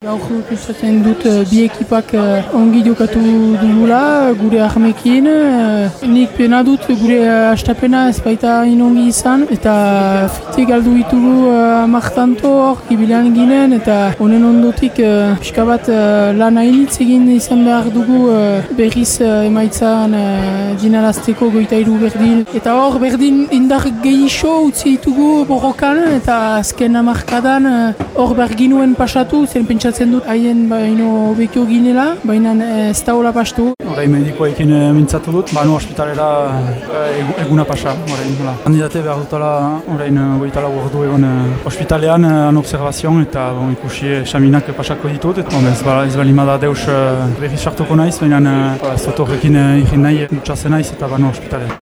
Gaur pentsatzen dut eh, bi ekipak eh, ongi jokatu dugula gure ahmekin. eh, Nik pena dut gure eh, astapena ez baita inongi izan eta fite galdu ditugu amartanto hor kibilean ginen eta honen ondotik pixka bat lan hainitz egin izan behar dugu eh, berriz emaitzan dinarazteko goita iru berdin. Eta hor berdin indar gehiago utzi ditugu borrokan eta azken amarkadan eh, hor behar ginuen pasatu, zen pentsatzen dut haien baino bekio ginela, baina eh, ez da hola pastu. Horai medikoekin eh, mintzatu dut, banu ospitalera eh, egu- eguna pasa, orain, hola. Kandidate behar dutala, orain, eh, goita lau ordu egon eh, ospitalean, eh, an observazion, eta bon, ikusi eh, xaminak pasako ditut, eta bon, ez, ba, ez balimada deus eh, berriz sartuko naiz, baina eh, ez dut horrekin eh, egin nahi, dutxazen naiz eta banu ospitalean.